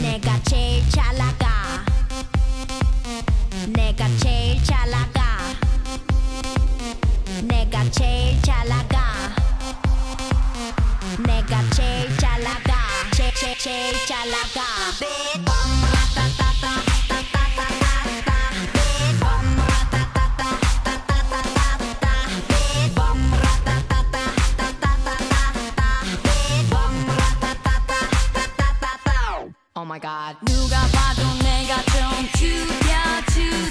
내가 제일 잘 나가 내가 제일 잘 나가 내가 제일 잘 나가 내가 제일 잘 나가 제일 제일 잘 나가 my god. 누가 봐도 내가 좀 죽여주잖아.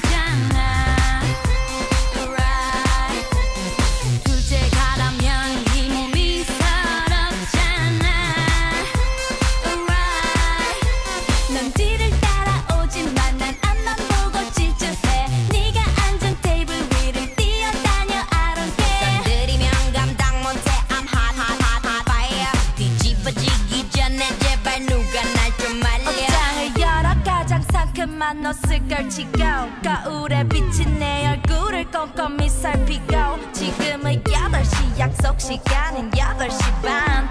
밤만 옷을 걸치고 가을에 비친 내 얼굴을 꼼꼼히 살피고 지금은 8시 약속 시간은 8시 반.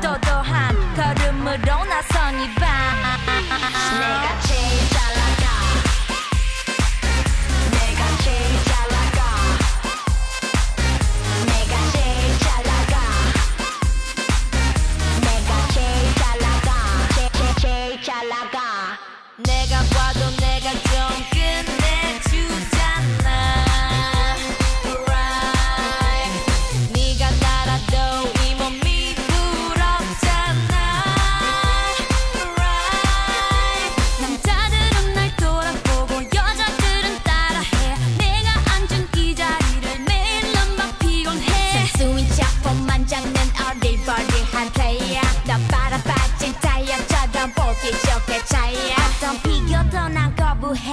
넌 내가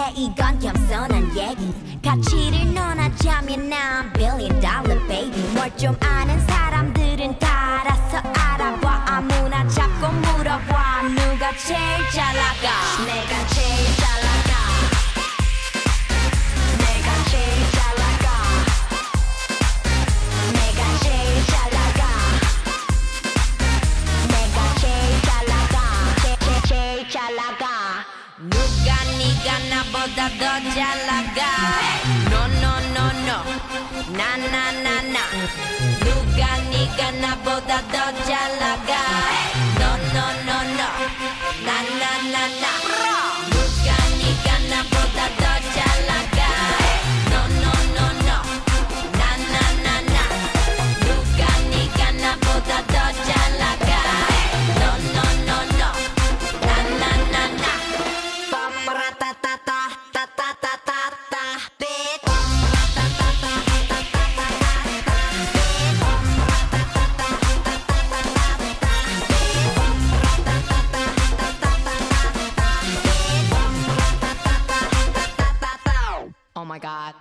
이건 겸손한 얘기. 가치를 논하자면 난 billion dollar baby. 뭘 좀 아는 사람들은 다 알아서 알아봐. 아무나 자꾸 물어봐. 누가 제일 잘나 toda doña laga. No, no, no, no. Na, na, na, na. Nuga, niga, na, boda doña laga. No, no, no, no. Na, na, na, na. oh my God.